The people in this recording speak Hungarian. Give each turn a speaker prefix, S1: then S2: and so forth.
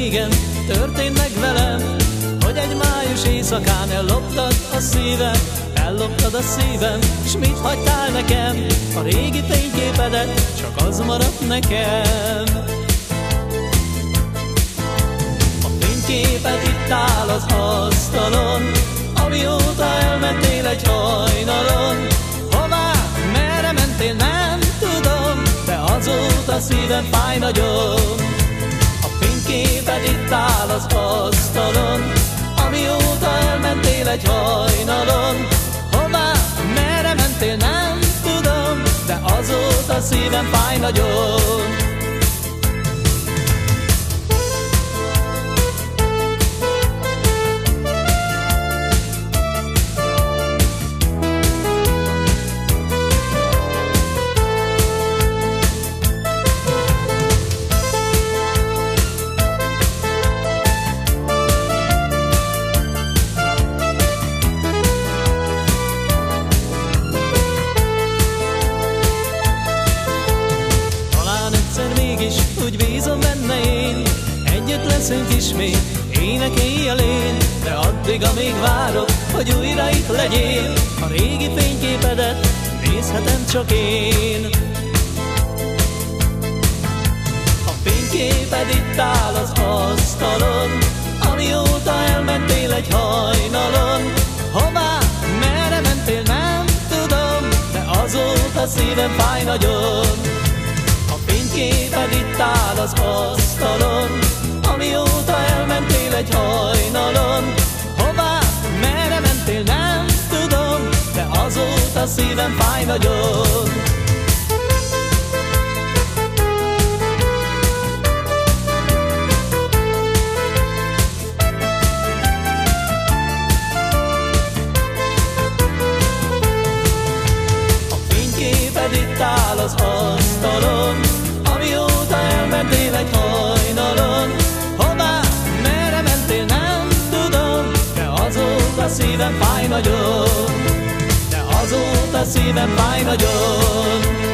S1: régen történt meg velem, hogy egy május éjszakán elloptad a szívem, elloptad a szívem, s mit hagytál nekem? A régi fényképedet, csak az maradt nekem. A fényképed itt áll az asztalon, amióta elmentél egy hajnalon. Hová, merre mentél, nem tudom, de azóta szívem fáj nagyon áll az asztalon, amióta elmentél egy hajnalon. Hová, merre mentél, nem tudom, de azóta szívem fáj nagyon. Leszünk ismét, énekelj a lén, de addig, amíg várok, hogy újra itt legyél, a régi fényképedet nézhetem csak én. A fényképed itt áll az asztalon, amióta elmentél egy hajnalon. Hová, merre mentél, nem tudom, de azóta szívem fáj nagyon. A fényképed itt áll az asztalon, egy hajnalon. Hová, merre mentél, nem tudom De azóta szívem fáj nagyon. Itt áll az asztalon Amióta elmentél egy hajnalon szívem fáj nagyon, de azóta szívem fáj nagyon.